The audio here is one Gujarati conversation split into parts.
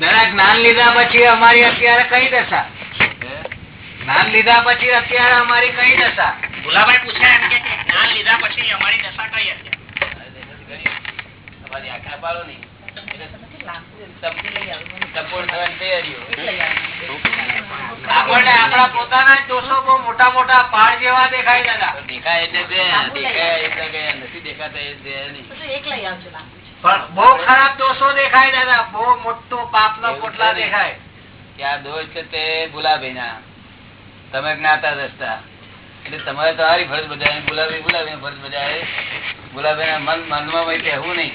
દાદા જ્ઞાન લીધા પછી અમારી અત્યારે કઈ દશા? જ્ઞાન લીધા પછી અત્યારે અમારી કઈ દશા? ભુલાભાઈ પૂછે એમ કે જ્ઞાન લીધા પછી અમારી દશા કઈ હતી? તમારી આજ્ઞા પાડો નહીં સપોર્ટ થવાની તૈયારીઓ. આપણને આપણા પોતાના જ દોષો બહુ મોટા મોટા પાડ જેવા દેખાય દાદા. દેખાય એટલે દેખાય એટલે નથી દેખાતા એ નહીં. પણ બહુ ખરાબ દોષો દેખાય દાદા. બહુ મોટો પાપ નો? પોટલા દેખાય. કે આ દોષ છે તે ભુલાભાઈ ના તમે જ્ઞાતા દસતા એટલે તમારે તમારી ફરજ બજાવે ગુલાબી ગુલાબી ફરજ બજાવે. ગુલાબી ના મન મનમાં ભાઈ કહેવું નહીં.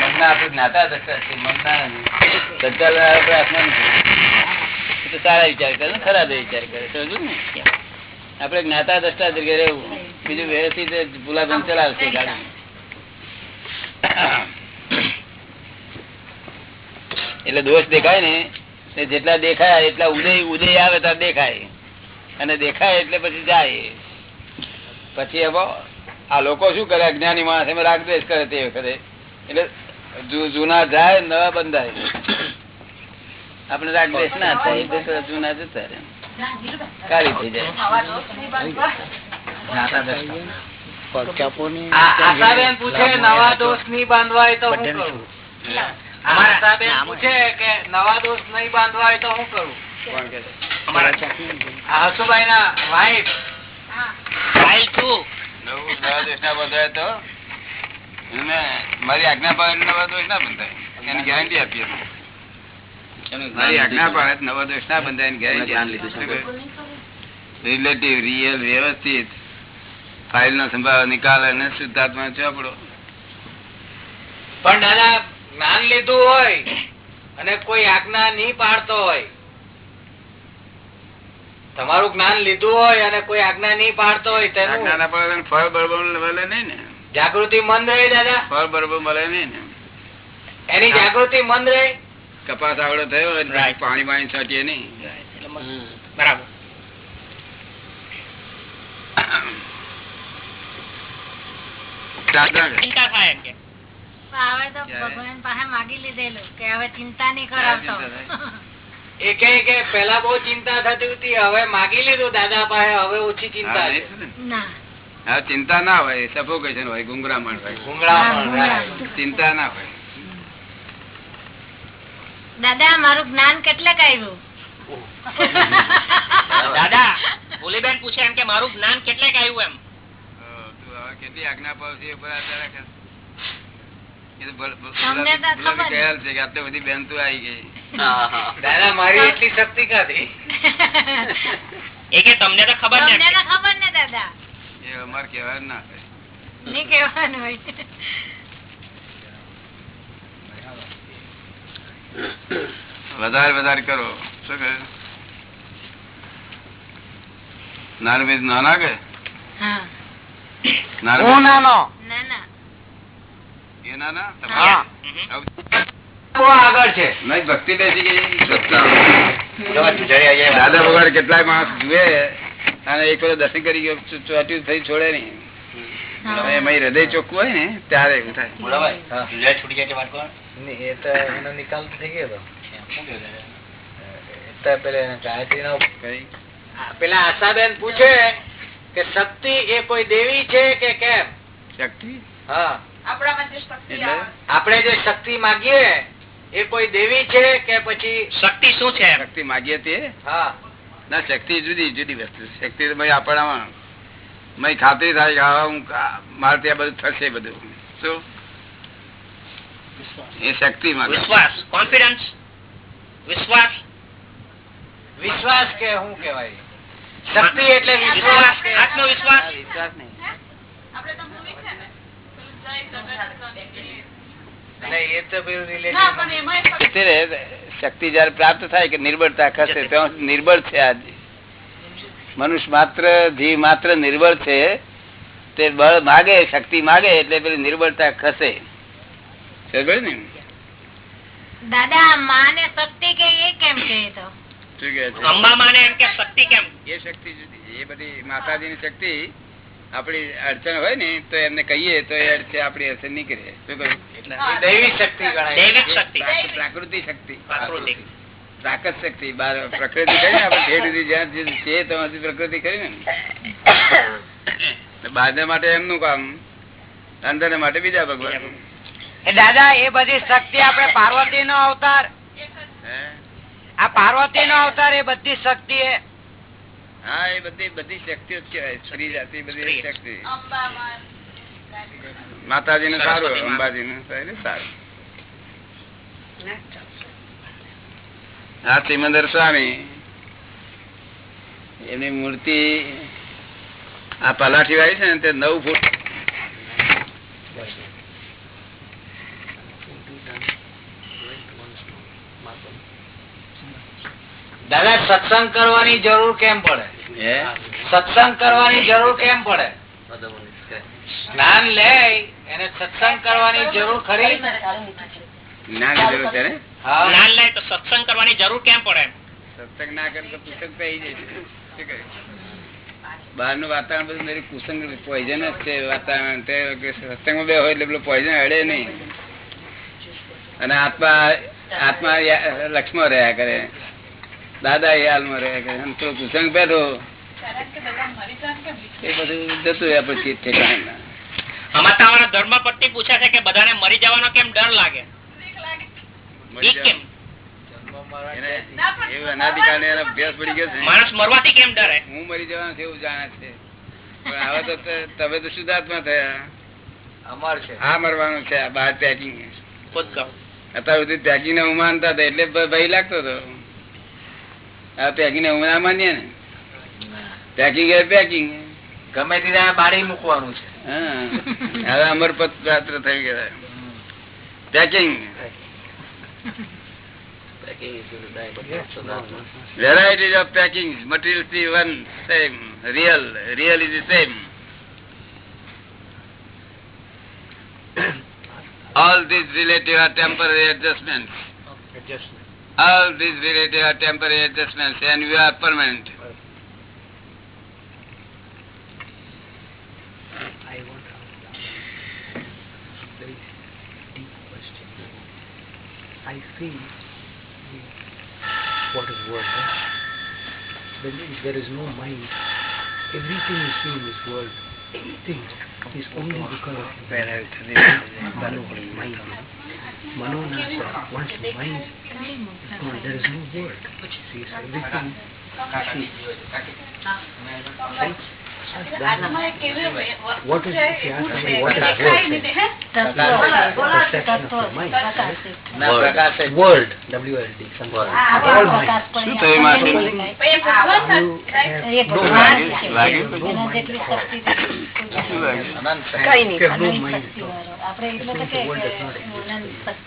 મનના આપણે જ્ઞાતા દ્રષ્ટા છે મનના સંચાલન આપણે નથી. તો સારા વિચાર કરે ખરાબ વિચાર કરે સમજુ ને? આપણે જ્ઞાતા દસતા તરીકે રહેવું. બીજું વ્યવસ્થિત ગુલાબી ચલાવશે ગાડી. એટલે દોષ દેખાય ને જેટલા દેખાય એટલા ઉદય ઉદય આવે ત્યાં દેખાય. અને દેખાય એટલે પછી જાય. પછી આ લોકો શું કરે? અજ્ઞાની માણસ એમાં રાગદ્વેષ કરે તે વખતે. એટલે જૂના જાય નવા બંધાય. આપણે રાગદ્વેષ ના થાય જૂના જતા કાળી થઈ જાય. આ આશાબેન પૂછે નવા દોષ નહીં બાંધવા હોય તો હું કરું? આશાબેન પૂછે કે નવા દોષ નહીં બાંધવા હોય તો હું કરું? કોણ કે છે? આ હસુભાઈ ના વાઈફ ફાઇલ ટુ નવા દોષ ના બંધાય તો મારી આજ્ઞા પાડે નવા દોષ ના બંધાય એની ગેરંટી આપીએ મારી આજ્ઞા પાડે નવા દોષ ના બંધાય એની ગેરંટી રિલેટિવ રિયલ વ્યવસ્થિત. ફાઇલ નો સંભાવ નિકાલ અને શુદ્ધાત્મા ચોપડો. પણ દાદા જ્ઞાન લીધું હોય અને કોઈ આજ્ઞા નહીં પાડતો હોય તમારું જ્ઞાન લીધું હોય અને કોઈ આજ્ઞા નહીં પાડતો હોય તેનું ફળ બરોબર મળે નહીં ને. જાગૃતિ મંદ રહે દાદા. ફળ બરોબર મળે નહીં ને. એની જાગૃતિ મંદ રહે. કપાસ આવડો થયો. પાણી પાણી છાંટીએ નહીં. બરાબર. ચિંતા થાય એમ કે. હવે તો ભગવાન પાસે માગી લીધેલું કે હવે ચિંતા નહીં કરાવતો. કે પેલા બહુ ચિંતા થતી હતી હવે માગી લીધું દાદા પાસે હવે ઓછી ચિંતા ને? ચિંતા ના હોય સફોકેશન હોય ગુંગરામણ હોય. રહે. ચિંતા ના હોય. દાદા મારું જ્ઞાન કેટલાક આવ્યું? દાદા ભોલીબેન પૂછે એમ કે મારું જ્ઞાન કેટલેક આવ્યું એમ? તું હવે કેટલી આજ્ઞા પાડશે એ ઉપર આધાર રાખે છે. એ તો ભલ- ભલ- તમને તો ભલાથી ખબર. ખ્યાલ છે. કે આટલી બધી બેન તું આવી ગઈ. દાદા મારી એટલી શક્તિ કાઢી એ કે તમને તો ખબર ને તમને તો ખબર ને દાદા? એ અમારે કહેવાય ના થાય નહીં કહેવાનું હોય. વધારે વધારે કરો. શું કહે? નાનું બીજ નાના કે? હા. નાનું હું નાનો. ના ના એ નાના? હા. તમારા? બહુ આગળ છે. નહીં ભક્તિ બેસી ગઈ દાદા ભગવાન કેટલાય માણસ જુએ અને એક વખત દર્શન કરી ગયો ચોટ્યું થઈ છોડે નહીં. એમાં હૃદય ચોખ્ખું હોય ને ત્યારે એવું થાય. નહીં, એ તો એનો નિકાલ થઈ ગયો હતો. પેલા આશાબેન પૂછે કે શક્તિ એ કોઈ દેવી છે કે કેમ? શક્તિ? હા. આપણે જે શક્તિ માગીએ એ કોઈ દેવી છે કે પછી શક્તિ શું છે? શક્તિ માગીએ તે? હા. ના શક્તિ જુદી જુદી વસ્તુ શક્તિ આપણામાં. મય ખાતરી થાય કે હું મારે ત્યાં બધું થશે બધું. શું? એ શક્તિ વિશ્વાસ. કોન્ફિડન્સ? વિશ્વાસ? વિશ્વાસ કે શું કેવાય શક્તિ એટલે વિશ્વાસ. આત્મવિશ્વાસ. વિશ્વાસ નહીં. નહીં, એ તો પેલું relative તે રહે, શક્તિ જયારે પ્રાપ્ત થાય કે નિર્બળતા ખસે નિર્બળ છે આજે મનુષ્ય માત્ર જીવ માત્ર નિર્બળ છે તે બળ માગે શક્તિ માગે એટલે પેલી નિર્બળતા ખસે. સમજાય ને દાદા માં ને શક્તિ કે એ કેમ કે તો? બધી આપણી અડચણ હોય ને તો એમને કહીએ તો એ અડચણ આપડી અસર નીકળે. શું કહ્યું? દૈવી શક્તિ દૈવિક શક્તિ. પ્રાકૃતિક શક્તિ. પ્રાકૃતિક. શક્તિ. બાર પ્રકૃતિ કરી ને આપણે જ્યાં છે ત્યાં પ્રકૃતિ કરી ને. બહાર માટે એમનું કામ. અંદર માટે બીજા ભગવાન. દાદા એ બધી શક્તિ આપણે પાર્વતી નો અવતાર. હે? આ પાર્વતી નો અવતાર એ બધી શક્તિ એ હા એ બધી બધી શક્તિઓ જ કહેવાય. સ્ત્રી જાતિ બધી શક્તિ. માતાજી ને સારું અંબાજી ને સારું હા સિમંદર સ્વામી એની મૂર્તિ આ પલાઠી વાળી છે ને તે નવ ફૂટ દાદા સત્સંગ કરવાની જરૂર કેમ પડે? સત્સંગ કરવાની જરૂર કેમ પડે? જ્ઞાન લે એને સત્સંગ કરવાની જરૂર ખરી? જ્ઞાન જરૂર છે જ્ઞાન લે તો સત્સંગ કરવાની જરૂર કેમ પડે? સત્સંગ ના કરે તો પુસ્તક પહી જાય બહારનું વાતાવરણ બધું મેરી કુસંગ પોઈઝન જ છે વાતાવરણ સત્સંગમાં બે હોય એટલે પેલું પોઈઝન અડે નહીં. અને આત્મા આત્મા લક્ષ્મણ રહ્યા કરે. દાદા એ હાલમાં રહ્યા કરે. અને પેલો કુસંગ બેઠો એ બધું જતું રહ્યા પછી ઠેકાણા. ધર્મ પટ્ટી પૂછે છે કે બધાને મરી જવાનો કેમ ડર લાગે? માણસ મરવાથી કેમ ડરે? હું મરી જવાનું છે એવું જાણે છે. પણ હવે તો તમે તો શુદ્ધાત્મા થયા. અમર છે. આ મરવાનું છે બહાર પેકિંગ અત્યાર સુધી પેકિંગ ને હું માનતા હતા એટલે ભય લાગતો હતો. પેકિંગ ને હું ના માનીએ ને પેકિંગ એ પેકિંગ ગમે તે બાળી મૂકવાનું છે હા હવે અમર પાત્ર થઈ ગયા packing varieties of packings material is the one same real real is the same all these relative are temporary adjustments all these relative are temporary adjustments and you are permanent I want to ask a very deep question. I see the, what is world. Huh? When there is no mind, everything you see in this world, everything is only because of Mano, mind. Mano nasa one's mind. So oh, there is no word. She is everything. She is. Right? What is જ. World, W-L-D. All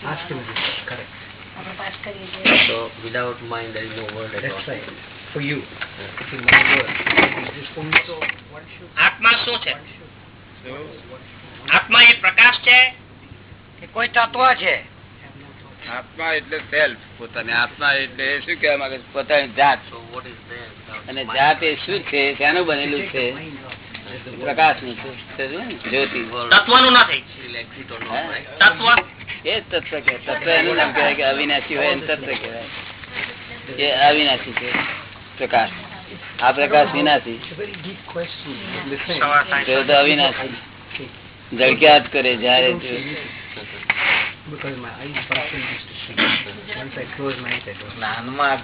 Ask him Correct. So without mind there is no world at That's right. For you. Only so one should, આત્મા શું છે one should શું? આત્મા એ પ્રકાશ છે એ કોઈ તત્વ છે. આત્મા એટલે સેલ્ફ પોતાની આત્મા એટલે શું કહેવા માંગે? પોતાની જાત અને? જાત એ શું છે શેનું બનેલું છે world. પ્રકાશનું છે ને? જ્યોતિ એ તત્વ કે તત્વ એનું નામ કહેવાય કે અવિનાશી હોય એમ તત્વ કહેવાય એ અવિનાશી છે પ્રકાશ આ પ્રકાશ વિનાશી અવિનાશી જ કરે જયારે. જ્ઞાનમાં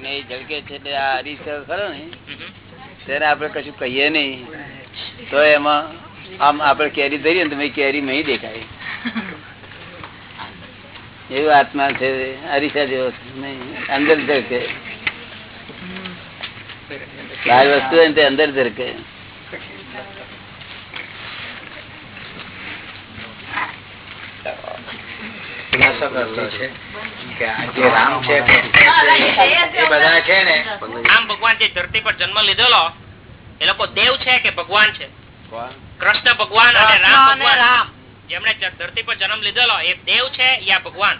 જ્ઞેય ઝળકે છે. એટલે આ ખરો ને. ત્યારે આપણે કશું કહીએ નહીં તો એમાં આમ આપડે કેરી ધરીએ ને તો કેરી નહીં દેખાય. એવું આત્મા છે, અરીસા જેવો અંદર ધરકે. બહાર વસ્તુ તે અંદર ધરકે. રામ ભગવાન જે ધરતી પર જન્મ લીધેલો, એ લોકો દેવ છે કે ભગવાન છે? કૃષ્ણ ભગવાન અને રામ ભગવાન. રામ. જેમણે ધરતી પર જન્મ લીધેલો એ દેવ છે યા ભગવાન.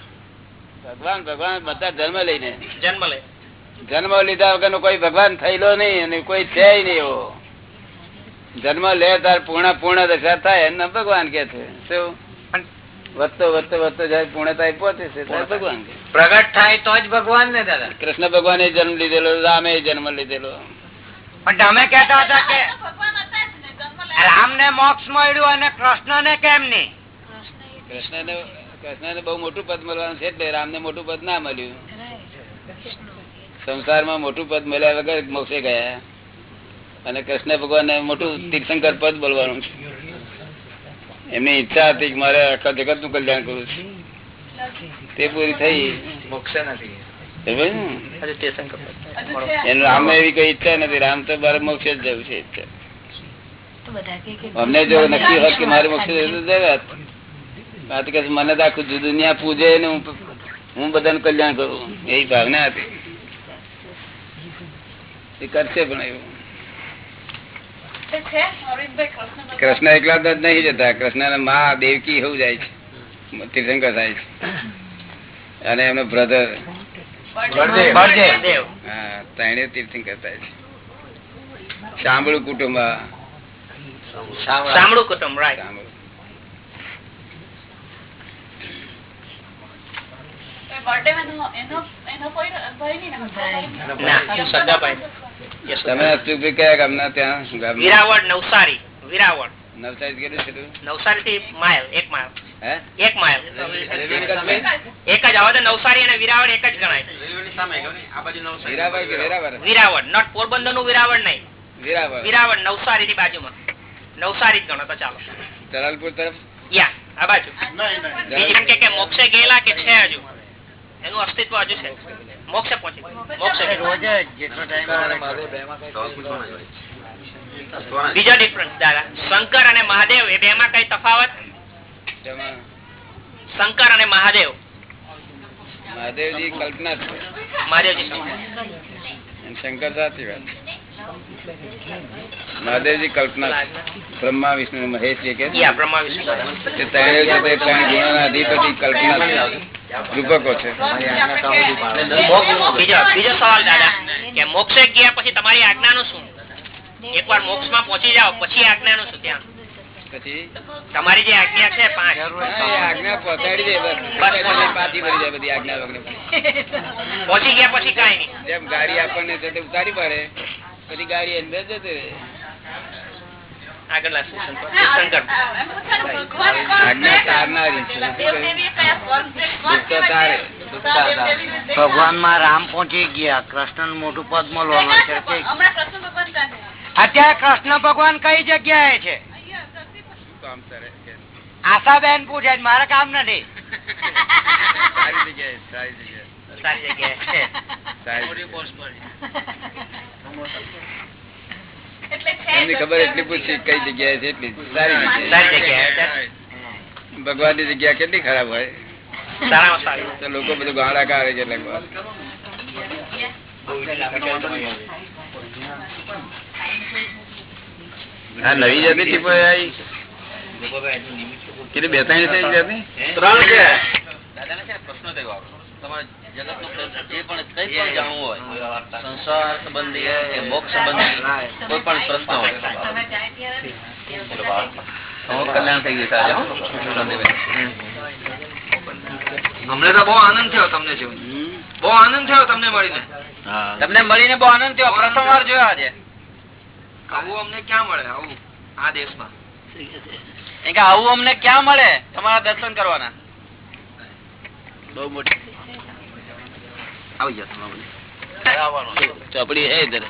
ભગવાન ભગવાન બધા જન્મ લઈને. જન્મ લે. જન્મ લીધા વગર કોઈ ભગવાન થયેલો નહીં અને કોઈ છે નહીં એવો. જન્મ લે તાર પૂર્ણ પૂર્ણ દશા થાય એમને ભગવાન કે છે. શું? વધતો વધતો વધતો જાય પૂર્ણતા પહોંચે છે ભગવાન પ્રગટ થાય તો જ ભગવાન ને દાદા. કૃષ્ણ ભગવાને જન્મ લીધેલો રામે જન્મ લીધેલો. પણ તમે કેતા હતા કે ને મોક્ષ મળ્યું અને કૃષ્ણ ને કેમ નહીં? કૃષ્ણ ને કૃષ્ણ ને બહુ મોટું પદ મળવાનું છે એટલે રામ ને મોટું પદ ના મળ્યું. સંસારમાં મોટું પદ મળ્યા વગર મોક્ષે ગયા. અને કૃષ્ણ ભગવાન મોટું તીર્થંકર પદ બોલવાનું છે. એમની ઈચ્છા હતી કે મારે આખા જગતનું કલ્યાણ કરવું છે. તે પૂરી થઈ. મોક્ષ નથી. એનું રામ એવી કઈ ઈચ્છા નથી. રામ તો મારે મોક્ષ જ જવું છે. ઈચ્છા અમને જો નક્કી હોત કે મારે મોક્ષ મને તો આખું દુનિયા પૂજે ને હું હું બધાનું કલ્યાણ કરું. એ ભાવના હતી. એ કરશે પણ એવું. કૃષ્ણ એકલા તો નહીં જતા. કૃષ્ણ ના મા દેવકી એવું જાય છે. તીર્થંકર થાય છે. અને એમનો બ્રધર હા ત્રણે તીર્થંકર થાય છે. સાંભળું કુટુંબ આ. સાંભળું કુટુંબ રાઈટ સાંભળું. ના સગાભાઈ તમે અસ્તુભાઈ કયા ગામના ત્યાં વિરાવળ નવસારી. વિરાવળ. નવસારી કેટલું છે નવસારી થી માઇલ એક માઇલ. હે? એક માઇલ. એક જ એક જ હવે તો નવસારી અને વિરાવળ એક જ ગણાય? વિરાવળ નોટ પોરબંદરનું વિરાવળ નહીં. વિરાવળ. વિરાવળ નવસારી ની બાજુમાં. નવસારી જ ગણો તો ચાલો. જલાલપુર તરફ? યા આ બાજુ. બીજી કે કે મોક્ષે ગયેલા કે છે હજુ? એનું અસ્તિત્વ હજુ છે. મોક્ષે પહોંચી મોક્ષે બીજો ડિફરન્સ દાદા. શંકર અને મહાદેવ એ બે માં કઈ તફાવત? શંકર અને મહાદેવ. મહાદેવજી કલ્પના છે. મહાદેવજી શંકર સાચી વાત. મહાદેવજી કલ્પના બ્રહ્મા વિષ્ણુ મહેશ જે કે અધિપતિ કલ્પના રૂપકો છે. બીજો સવાલ દાદા કે મોક્ષે ગયા પછી તમારી આજ્ઞાનું શું? એકવાર મોક્ષમાં પહોંચી જાઓ પછી આજ્ઞાનું શું ત્યાં? પછી? તમારી જે આજ્ઞા છે પાંચ. આજ્ઞા પહોંચાડી દે પછી ભરી જાય બધી આજ્ઞા પહોંચી ગયા પછી કઈ નહીં. જેમ ગાડી આપણને ઉતારી પડે પછી ગાડી અંદર જતી રહે. આગળ લાગશે શંકર. શંકર. આજ્ઞા તારનારી છે દુઃખ તો તારે ભગવાનમાં રામ પહોંચી ગયા કૃષ્ણ મોટું પદ મળવાનું છે અત્યારે કૃષ્ણ ભગવાન કઈ જગ્યાએ છે? આશા બેન કરે આશાબેન પૂછે મારે કામ નથી. સારી જગ્યાએ સારી જગ્યાએ. સારી જગ્યાએ એમની ખબર એટલી પૂછી કઈ જગ્યાએ છે એટલી સારી જગ્યાએ. ભગવાનની જગ્યા કેટલી ખરાબ હોય? સારામાં સારી. તો લોકો બધું ગાળા કાઢે છે આ નવી જતી ટીપો આવી. કેટલી બે ત્રણ ત્રણ છે. દાદાને છે ને પ્રશ્ન થયો આપણો. તમારે જગતનું જે પણ કંઈ પણ જાણવું હોય સંસાર સંબંધી કે મોક્ષ સંબંધી કોઈ પણ પ્રશ્ન હોય. કલ્યાણ થઈ ગયું અમને તો બહુ આનંદ થયો તમને બહુ આનંદ થયો તમને મળીને. તમને મળીને બહુ આનંદ થયો. પ્રથમ વાર જોયો આજે. આવું અમને ક્યાં મળે આવું? આ દેશમાં. આવું અમને ક્યાં મળે? તમારા દર્શન કરવાના. બહુ મોટી આવી જાવ ચોપડી હે ઇધર.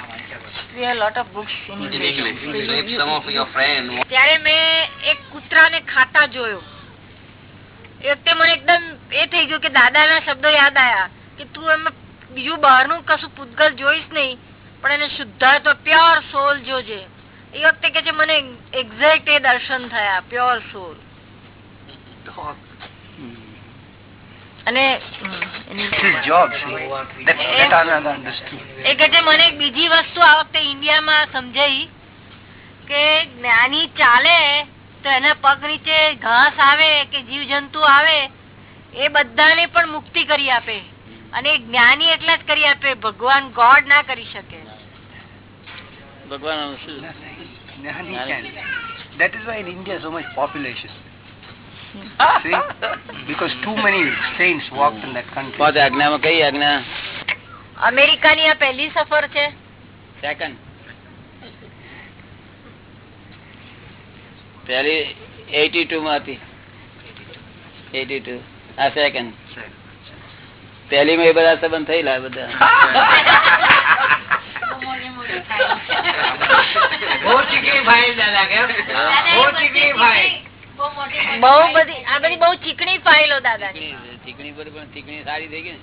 ત્યારે મેં એક કૂતરાને ખાતા જોયો. એ મને એકદમ એ થઈ ગયું કે દાદાના શબ્દો યાદ આયા કે તું એમાં બીજું બહારનું કશું પૂતગલ જોઈશ નહીં પણ એને શુદ્ધાત્મા પ્યોર સોલ જોજે. એ વખતે કે છે મને એક્ઝેક્ટ એ દર્શન થયા પ્યોર સોલ અને મને એક બીજી વસ્તુ આ વખતે ઇન્ડિયામાં સમજાઈ કે જ્ઞાની ચાલે તો એના પગ નીચે ઘાસ આવે કે જીવ જંતુ આવે એ બધાને પણ મુક્તિ કરી આપે. અને જ્ઞાની એટલા જ કરી આપે. ભગવાન ગોડ ના કરી શકે. ભગવાન. That is why in India so much population. See? Because too many saints walked in that country. પાંચ આજ્ઞામાં કઈ આજ્ઞા અમેરિકાની આ પહેલી સફર છે. સેકન્ડ પહેલી એટી માં હતી. એટી ટુ આ સેકન્ડ પહેલી માં એ બધા સંબંધ થયેલા બધા. ફાઇલ દાદા કેમ? ફાઇલ બહુ બધી આ બધી બહુ ચીકણી ફાઇલો દાદા ચીકણી પર પણ ચીકણી સારી થઈ ગઈ ને.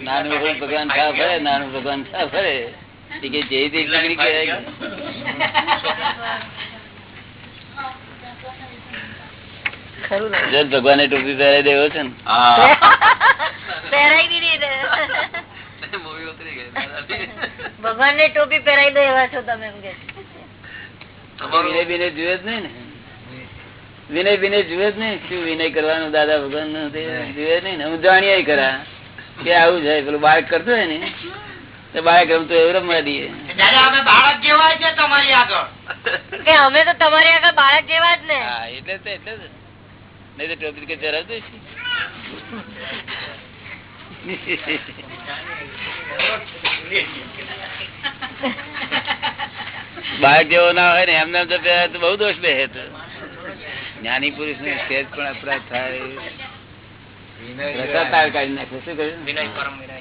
નાનું ભગવાન થા ફરે નાનું ભગવાન થા ફરે કે જે તે ચીકણી કહેવાય. કે. ખરું ને? જો ભગવાને ટોપી પહેરાવી દેવો છે ને. પહેરાઈ દીધી ને. ટોપી પહેરાઈ દો એવા છો તમે એમ કે. વિનય વિનય જુએ જ નહીં ને? વિનય વિનય જુએ જ નહીં? શું વિનય કરવાનું દાદા ભગવાન જુએ જ નહીં ને? હું જાણીએ કરા કે આવું છે પેલું બાળક કરતો હોય ને? તો બાળક રમતો એવું રમવા દઈએ. અમે બાળક જેવા છે તમારી આગળ. અમે તો તમારી આગળ બાળક જેવા જ ને. એટલે તો એટલે જ નહીં તો ટોપી કે ચરાવતું છે બાળક જેવો ના હોય ને એમને એમ તો બહુ દોષ બે તો જ્ઞાની પુરુષ ને સેજ પણ અપરાધ થાય. રસાતાળ બહુ વિનય પરમ વિનય.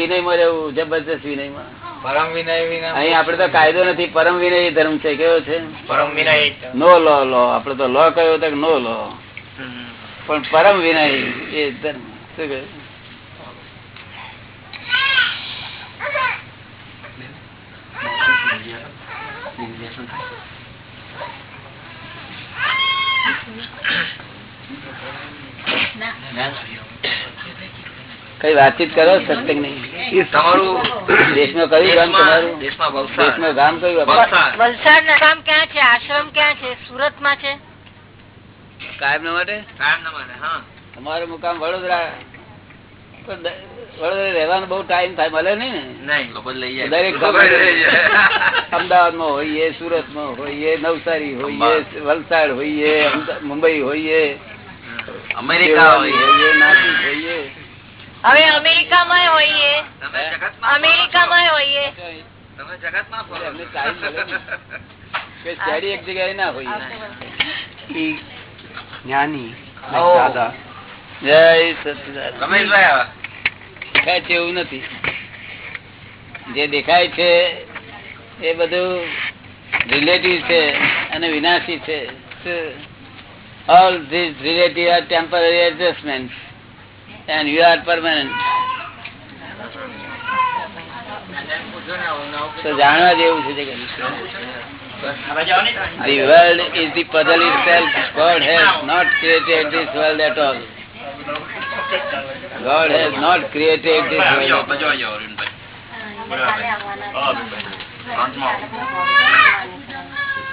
વિનયમાં રહેવું જબરદસ્ત વિનયમાં. પરમ વિનય વિનય. અહીં આપડે તો કાયદો નથી પરમ વિનય ધર્મ છે કેવો છે? પરમ વિનય નો લો લો. આપડે તો લો કયો તો નો લો. પણ પરમ વિનય એ ધર્મ. શું કહ્યું કઈ વાતચીત કરો સત્સંગ નહીં. તમારું દેશમાં કયું ગામ તમારું? દેશમાં ગામ કયું? વલસાડ. ગામ ક્યાં છે? આશ્રમ ક્યાં છે? સુરતમાં છે? કાયમ ના માટે? કાયમ ના માટે, હા. તમારું મુકામ વડોદરા. રહેવાનો બહુ ટાઈમ થાય મળે નહીં ને? નહીં, લોકો લઈ જાય. દરેક અમદાવાદમાં હોઈએ સુરતમાં હોઈએ નવસારી હોઈએ વલસાડ હોઈએ મુંબઈ હોઈએ અમેરિકા હોઈએ. નાસિક હોઈએ. હવે અમેરિકામાં હોઈએ. તમે જગતમાં હોઈએ. તમે નહીં. કે steady એક જગ્યાએ ના હોઈએ. Oh. Dada, જય સચિદાન રમેશભાઈ. દેખાય છે એવું નથી જે દેખાય છે એ બધું રિલેટિવ છે અને વિનાશી છે all this relative are temporary adjustment and you are permanent જાણવા જેવું છે The world is the puzzle itself. God has not created this world at all. God has not created this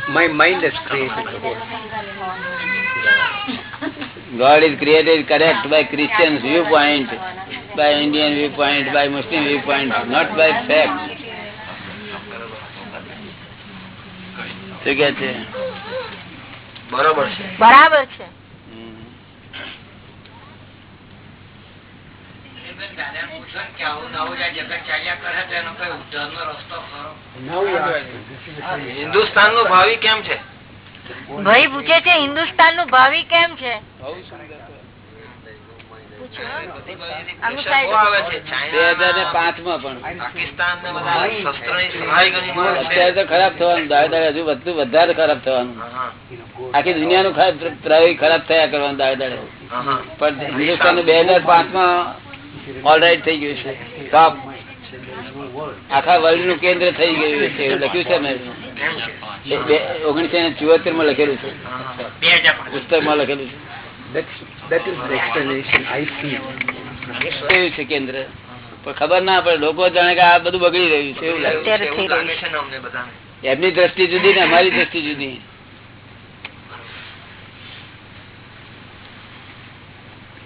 my mind has created the. God is created correct by Christian viewpoint, by Indian viewpoint, by Muslim viewpoint, not by fact. શું કે છે બરોબર છે બરાબર છે હમ. દાદા પૂછો ને કે આવું નવું જે જગત ચાલ્યા કરે છે એનો કઈ ઉદ્ધારનો રસ્તો ખરો Now we ask him, this is the question. હિન્દુસ્તાનનું ભાવિ કેમ છે? ભાઈ પૂછે છે હિન્દુસ્તાનનું ભાવિ કેમ છે? ખરાબ થવાનું. હજુ બધું વધારે ખરાબ થવાનું. આખી દુનિયાનું ખરાબ ખરાબ થયા કરવાનું દાડે દાડે હા, હા. પણ હિન્દુસ્તાન બે હજાર પાંચમાં ઓલરાઈટ થઈ ગયું છે. આખા વર્લ્ડનું કેન્દ્ર થઈ ગયું છે લખ્યું છે મેં. ઓગણીસો ને ચુહત્તરમાં લખેલું છે. પુસ્તકમાં લખેલું છે. That's, that is the explanation I feel. કેવું છે કેન્દ્ર? પણ ખબર ના પડે. લોકો જાણે કે આ બધું બગડી રહ્યું છે એવું લાગે. ને એમની દ્રષ્ટિ જુદી ને અમારી દ્રષ્ટિ જુદી.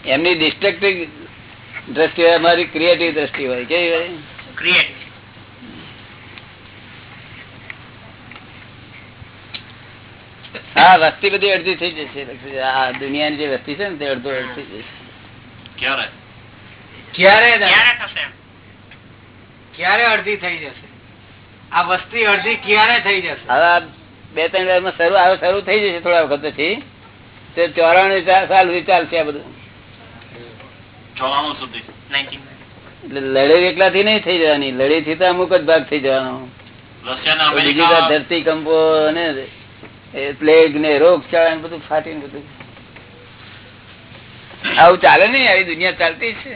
એમની ડિસ્ટ્રક્ટિવ દ્રષ્ટિ હોય અમારી ક્રિએટિવ દ્રષ્ટિ હોય. કેવી હોય? ક્રિએટ હા વસ્તી બધી અડધી થઈ જશે. આ દુનિયાની જે વસ્તી છે ને તે અડધો અડધી જશે. ક્યારે? ક્યારે ક્યારે થશે એમ? ક્યારે અડધી થઈ જશે? આ વસ્તી અડધી ક્યારે થઈ જશે? હવે આ બે ત્રણ વર્ષમાં શરૂ આવે શરૂ થઈ જશે થોડા વખત પછી. તે ચોરાણું સાલ સુધી ચાલશે આ બધું. ચોરાણું સુધી. 19. એટલે લડાઈ એકલાથી નહીં થઈ જવાની. લડાઈ થી તો અમુક જ ભાગ થઈ જવાનો. રશિયા અને પ્લેગ ને રોગચાળા ને બધું ફાટી ને બધું. આવું ચાલે નઈ આવી દુનિયા ચાલતી છે.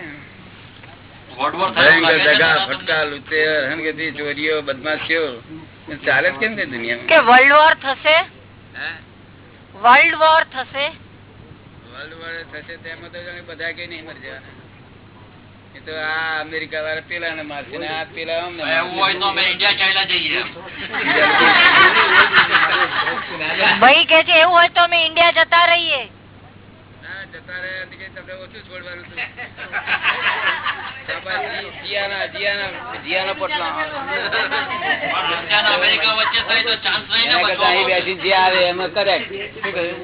ચોરીઓ બદમાશીઓ. ચાલે કેમ કે દુનિયા કે વર્લ્ડ વોર થશે? હા? વર્લ્ડ વોર થશે? વર્લ્ડ વોર થશે તેમાં તો જાણે બધા કઈ નહીં મરી જવાના. એ તો આ અમેરિકા વાળા પેલા ને મારશે ને આ પેલા અમને એવું હોય તો અમે ઇન્ડિયા ચાલ્યા જઈએ ભાઈ કે છે એવું હોય તો અમે ઇન્ડિયા જતા રહીએ. ના, જતા રહે તમને ઓછું છોડવાનું જીયાના- જીયાના- જીયાના પોટલા. અમેરિકા વચ્ચે થાય તો ચાન્સ નહીં ને જે આવે એમાં કરેક્ટ શું કહ્યું?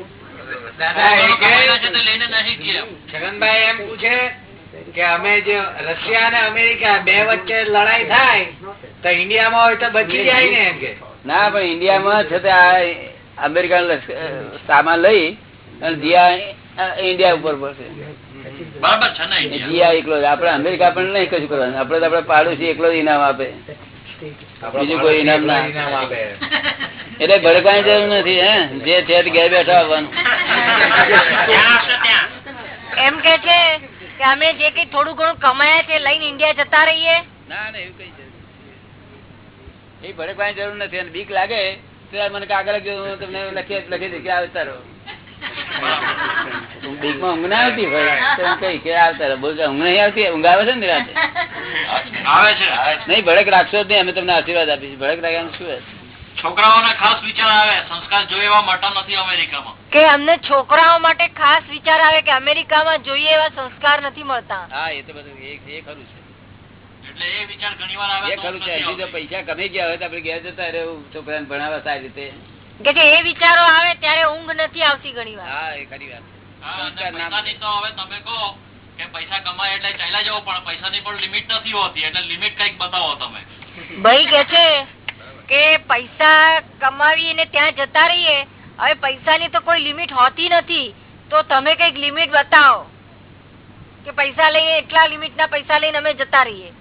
છગનભાઈ એમ પૂછે કે અમે જે રશિયા અને અમેરિકા બે વચ્ચે લડાઈ થાય તો ઇન્ડિયામાં હોય તો બચી જાય ને એમ કે. ના પણ ઇન્ડિયામાં છે તે આ અમેરિકન સામાન લઈ અને જીયા ઇન્ડિયા ઉપર પડશે. બરાબર છે ને ઇન્ડિયા? જીયા એકલો આપડે અમેરિકા પણ નહીં કશું કરવાનું. આપણે તો આપડે પાડોશી એકલો ઇનામ આપે. બીજું કોઈ ઇનામ ના. ઇનામ આપે. એટલે ભડકવાની જરૂર નથી હે? જે છે ઘેર બેઠા આવવાનું. ત્યાં. હશે ત્યાં એમ કે છે કે અમે જે કઈ થોડું ઘણું કમાયા છે લઈને ઇન્ડિયા જતા રહીએ. ના ના એવું કઈ જરૂર એ ભડકવાની જરૂર નથી અને બીક લાગે ત્યારે મને કાગળ હું તમને લખી લખી દઈશ કે આવતા રહો. બીકમાં ઊંઘ ના આવતી તો હું કઈ કે આવતા રહો. બોલ ઊંઘ નહીં આવતી ઊંઘ આવે છે ને રાતે? નહીં ભડક રાખશો જ નહીં અમે તમને આશીર્વાદ આપીશું. ભડક રાખ્યા શું હોય? છોકરાઓને ખાસ વિચાર આવે. સંસ્કાર જોઈએ એવા મળતા નથી અમેરિકામાં. કે અમને છોકરાઓ માટે ખાસ વિચાર આવે કે અમેરિકામાં જોઈએ એવા સંસ્કાર નથી મળતા. હા એ તો બધું એ એ ખરું છે. એટલે એ વિચાર ઘણી વાર આવે એ ખરું છે હજી જો પૈસા કમાઈ ગયા હોય તો આપણે ઘેર જતા રહેવું છોકરાને ભણાવવા સારી રીતે. કે એ વિચારો આવે ત્યારે ઊંઘ નથી આવતી ઘણી વાર હા એ ખરી વાત. તો હવે તમે કહો કે પૈસા કમાય એટલે ચાલ્યા જવું પણ પૈસાની પણ લિમિટ નથી હોતી. એટલે લિમિટ કંઈક બતાવો તમે. ભાઈ કે છે કે પૈસા કમાવીને ત્યાં જતા રહીએ હવે પૈસાની તો કોઈ લિમિટ હોતી નથી તો તમે કંઈક લિમિટ બતાવો કે પૈસા લઈને એટલા લિમિટ ના પૈસા લઈને અમે જતા રહીએ.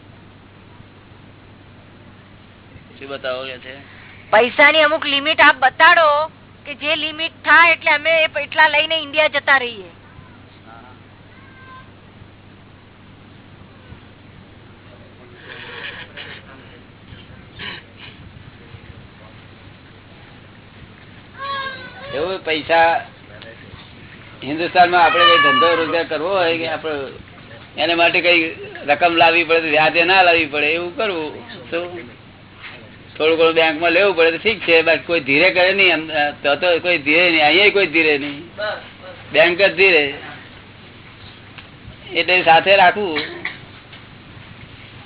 પૈસાની અમુક લિમિટ આપ બતાડો કે જે લિમિટ થાય એટલે અમે એ એટલા લઈને ઇન્ડિયા જતા રહીએ. એવું પૈસા હિન્દુસ્તાનમાં આપણે કઈ ધંધો રોજગાર કરવો હોય કે આપણે એને માટે કઈ રકમ લાવવી પડે વ્યાજે ના લાવવી પડે એવું કરવું. શું થોડું ઘણું બેંકમાં લેવું પડે તો ઠીક છે બાકી કોઈ ધીરે કરે નહીં તો તો કોઈ ધીરે નહીં અહીંયા કોઈ ધીરે નહીં. બેંક જ ધીરે. એટલે સાથે રાખવું.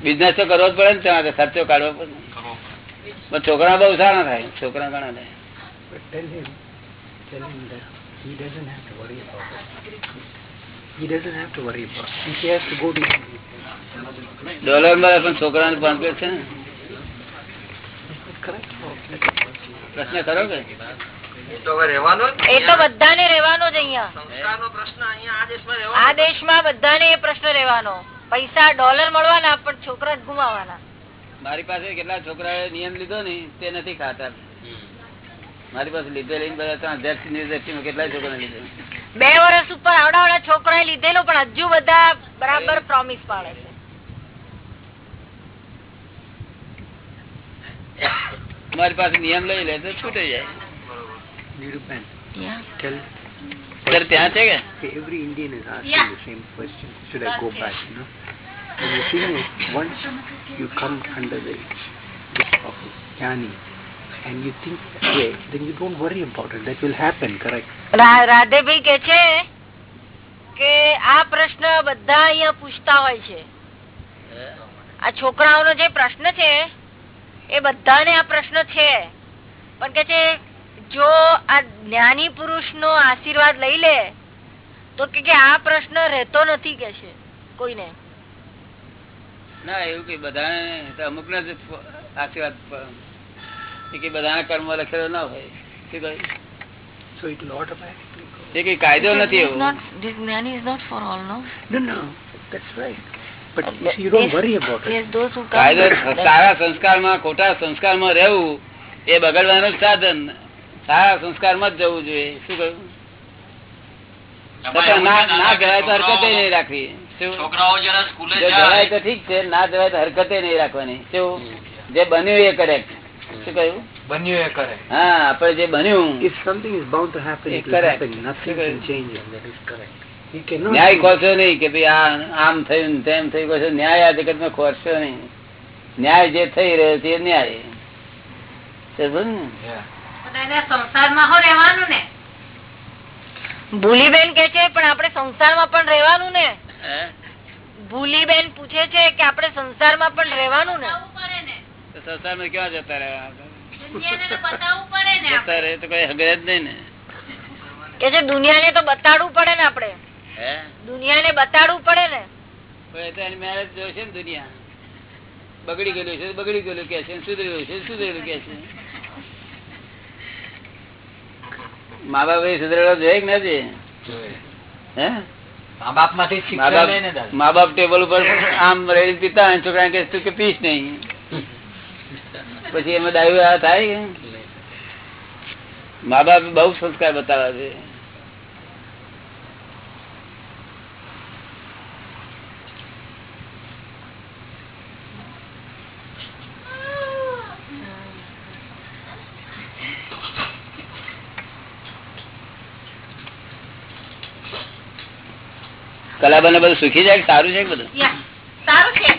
બિઝનેસ તો કરવો જ પડે ને ત્યાં ખર્ચો કાઢવો પડે. છોકરા બહુ સારા થાય છોકરા ઘણા થાય tell him, that he doesn't have to worry about it. He doesn't have to worry about it. He has to go to ડોલરમાં પણ છોકરાને પંપેટ છે ને? પ્રશ્ન ખરો કે? એ તો બધાને રહેવાનો જ અહીંયા. આ દેશમાં બધાને એ પ્રશ્ન રહેવાનો. પૈસા ડોલર મળવાના પણ છોકરા જ ગુમાવાના. મારી પાસે કેટલા છોકરાએ નિયમ લીધો ને તે નથી ખાતા. મારી પાસે લીધે લઈને બધા ત્રણ હજારની દ્રષ્ટિમાં કેટલા છોકરા લીધે બે વર્ષ ઉપર આવડાવડા છોકરાએ લીધેલો પણ હજુ બધા બરાબર પ્રોમિસ પાડે છે મારી પાસે નિયમ લઈ લે તો છૂટી જાય ત્યાં છે કે once you come under and you think that way, then you don't worry about it. That will happen, correct? Radhebhai કે છે કે આ પ્રશ્ન બધા અહીંયા પૂછતા હોય છે આ છોકરાઓનો જે પ્રશ્ન છે એ બધાને આ પ્રશ્ન છે પણ કે છે જો આ જ્ઞાની પુરુષ નો આશીર્વાદ લઈ લે તો કે કે આ પ્રશ્ન રહેતો નથી કે છે કોઈને ના એવું કે બધાને અમુક ના આશીર્વાદ એ બધાના કર્મ લખેલો ના હોય શું કહ્યું? So it will automatically go. એ કઈ કાયદો નથી એવો this જ્ઞાની is not for all no No, no, that's right. But you see, you don't worry about it. yes those who કાયદો સારા સંસ્કારમાં ખોટા સંસ્કારમાં રહેવું એ બગડવાનું સાધન સારા સંસ્કારમાં જ જવું જોઈએ શું કહ્યું ના ના જવાય તો હરકતે નહીં રાખવી શું? છોકરાઓ જરા સ્કૂલે જો જવાય જાય તો ઠીક છે ના જવાય તો હરકતે નહીં રાખવાની શું જે બન્યું એ કરેક્ટ શું કહ્યું? બન્યું એ કરે. હા આપણે જે બન્યું. ન્યાય ખોરશો નહીં કે ભાઈ આ આમ થયું તેમ થયું. કહો ન્યાય આ જગતમાં ખોરશો નહીં. ન્યાય જે થઈ રહ્યો છે એ ન્યાય. ભૂલીબેન કે છે પણ આપણે સંસારમાં પણ રહેવાનું ને? ભૂલી ભૂલીબેન પૂછે છે કે આપણે સંસારમાં પણ રહેવાનું ને. સંસારમાં ક્યાં જતા રહ્યા? જતા રહે તો કઈ હગે જ નહીં ને. કે દુનિયાને તો બતાડવું પડે ને આપણે. હે? દુનિયાને બતાડવું પડે ને. કોઈ તો એની મેરેજ જોશે ને દુનિયા. બગડી ગયેલું છે બગડી ગયેલું કે છે સુધરેલું છે સુધરેલું કે છે. મા બાપ એ સુધરેલો જોઈએ કે નથી હે? મા બાપ ટેબલ ઉપર આમ રેડી પીતા છોકરા કે તું કે પીશ નહીં. પછી એમાં ડાયું આ થાય? મા બાપ બહુ સંસ્કાર બતાવે છે. કલાબા બધું સુખી જાય સારું છે બધું? સારું છે.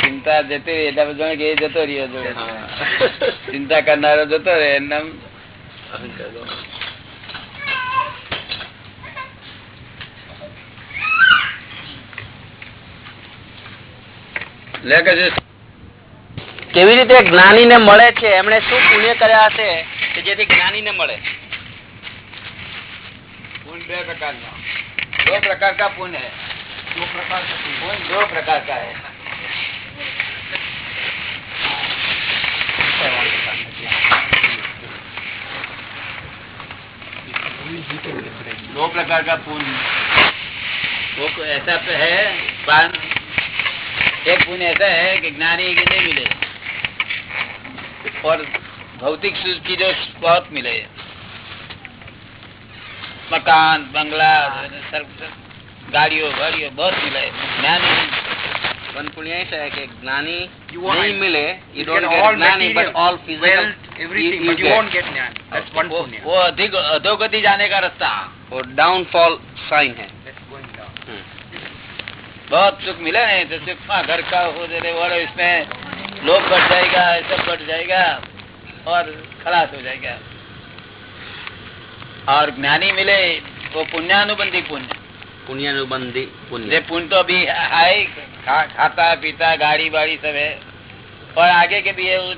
ચિંતા જતી રહી એટલા બધા કે જતો રહ્યો જોડે ચિંતા કરનારો જતો રહે એમ કેવી રીતે જ્ઞાની ને મળે છે? એમણે શું પુણ્ય કર્યા હશે કે જેથી જ્ઞાની ને મળે? ગુણ બે પ્રકારના. दो प्रकार का पुण्य है। दो प्रकार का पुण्य। दो प्रकार का है। दो प्रकार का पुण्य। वो ऐसा है पान। एक पुण्य ऐसा है कि ज्ञानी की नहीं मिले। और भौतिक सुख की जो बहुत मिले। मकान बंगला गाड़ियों गाड़ियों बहुत मिले ज्ञानी one point is like gnani you won't nahi mile you don't get gnani but all physical wealth, everything you, you but you get. won't get gnani that's one punya wo adhik adogati jane ka rasta wo downfall sign hai that's going down hmm. बहुत सुख मिला नहीं तो सुख हाँ घर का हो जाने वाले इसमें लोग बढ़ जाएगा सब बढ़ जाएगा और खलास हो जाएगा और ज्ञानी मिले वो पुण्यानुबंधी पुण्य पुण्यानुबंधी ये पुण्य पुण्य तो अभी है ही, खा, खाता पीता गाड़ी बाड़ी सब है और आगे के भी है वो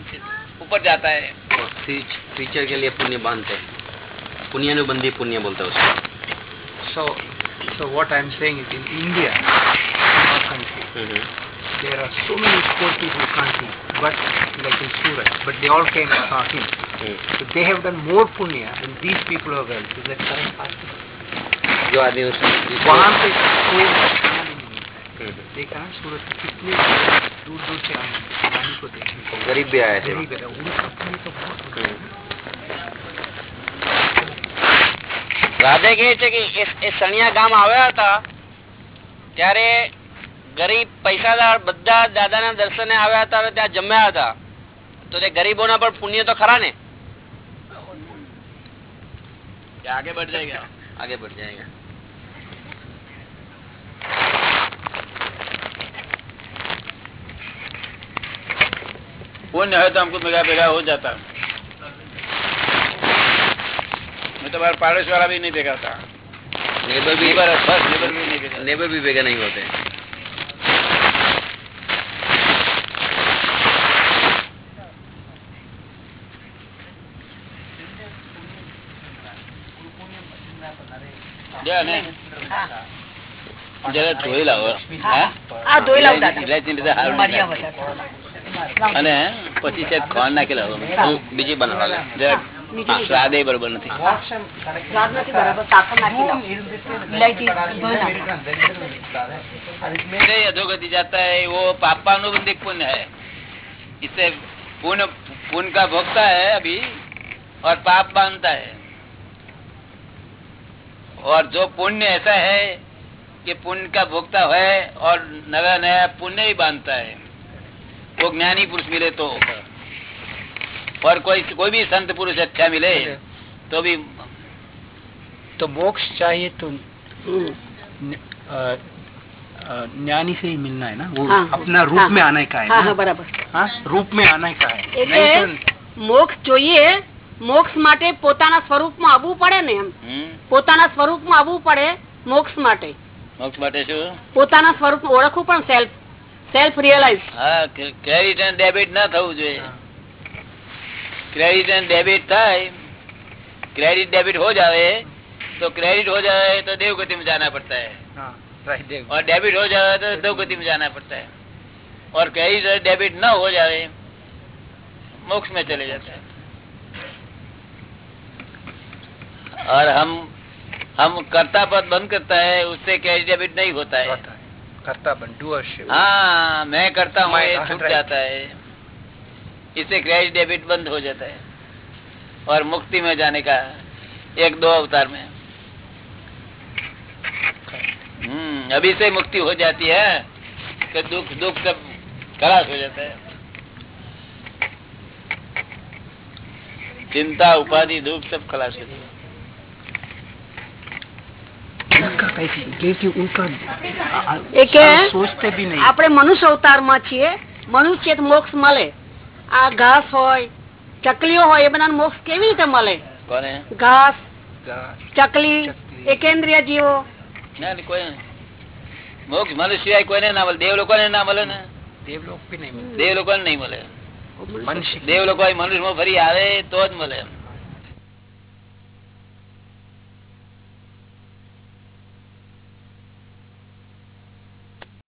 ऊपर जाता है और फ्यूचर के लिए पुण्य बांधते हैं पुण्यानुबंधी पुण्य बोलते हैं उसको So, so what I'm saying is in India, in our country, there are so many poor people who can't eat, but like in Surat, but they all came talking. So they have done more punya than these people are well. Is that correct? Pastor? जो आदमी उस वहाँ पे कोई खाना भी नहीं मिलता है देखा ना सूरत में कितने दूर दूर से आए हैं पानी को देखने को गरीब भी आए थे गरीब है उनका पुण्य तो बहुत होता है રાધે કહે છે કે એ- એ સણિયા ગામ આવ્યા હતા ત્યારે ગરીબ પૈસાદાર બધા દાદાના દર્શને આવ્યા હતા અને ત્યાં જમ્યા હતા તો તે ગરીબોના પણ પુણ્ય તો ખરા ને आगे बढ़ जाएगा? आगे बढ़ जाएगा। पुण्य है तो हमको बेगा बेगा हो जाता। मैं तो बाहर पाड़ोस वाला भी नहीं देखा था। नेबर भी नेबर भी नहीं देखा। नेबर भी बेगा नहीं होते। જા ને. જરા ધોઈ લાવો આ ધોઈ લાવું દાદા. ઇલાયચી લીધે હારું નહીં લાગે. અને પછી છે ખોણ નાખી લાવો હું બીજી બનાવવા લે. જરા સ્વાદે બરોબર નથી સ્વાદ નથી બરાબર સાકર નાખી લાવો. ઇલાયચી ધોઈ નાખો. मेरे अधोगति जाता है वो पापानुबंधिक पुण्य है इससे पुण्य पुण्य का भोगता है अभी और पाप बांधता है और जो पुण्य ऐसा है कि पुण्य का भोगता है और नया नया पुण्य ही बांधता है वो तो ज्ञानी पुरुष मिले तो। और कोई कोई भी संत पुरुष अच्छा मिले तो भी तो मोक्ष चाहिए तो हम्म। ज्ञानी से ही मिलना है ना? वो हाँ, अपना रूप हाँ, में आने का है हाँ, हाँ बराबर। हाँ, रूप में आने का है। तो मोक्ष चाहिए મોક્ષ જોઈએ મોક્ષ માટે પોતાના સ્વરૂપમાં આવવું પડે ને એમ हम्म, પોતાના સ્વરૂપમાં આવવું પડે મોક્ષ માટે મોક્ષ માટે શું પોતાના સ્વરૂપ ઓળખવું પણ સેલ્ફ સેલ્ફ રિયલાઇઝ હા ક્રેડિટ એન્ડ ડેબિટ ના થવું જોઈએ क्रेडिट एंड डेबिट થાય क्रेडिट डेबिट हो जाए तो क्रेडिट हो जाए तो देवगति में जाना पड़ता है हाँ, right, देव। और डेबिट हो जाए तो देवगति में जाना पड़ता है और क्रेडिट और डेबिट न हो जाए मोक्ष में चले जाते हैं और हम हम कर्ता पद बंद करता है उससे क्रेडिट डेबिट नहीं होता है। कर्ता बन डूअरशिप। हाँ मैं करता हूँ ये छूट जाता है। इससे क्रेडिट डेबिट बंद हो जाता है। और मुक्ति में जाने का एक दो अवतार में। हम्म अभी से मुक्ति हो जाती है कि दुख दुख सब खलास हो जाता है। चिंता उपाधि दुख सब खलास हो जाता है। આપણે મનુષ્ય અવતારમાં છીએ. મનુષ્ય મોક્ષ મળે. આ ઘાસ હોય ચકલીઓ હોય એ બધા મોક્ષ કેવી રીતે મળે? ઘાસ ચકલી એકેન્દ્રિય જીવો. મોક્ષ મનુષ્ય સિવાય કોઈને ના મળે. દેવ લોકો ને ના મળે ને? દેવ લોકો દેવ લોકો ને નહીં મળે. દેવ લોકો મનુષ્યમાં ફરી આવે તો જ મળે એમ.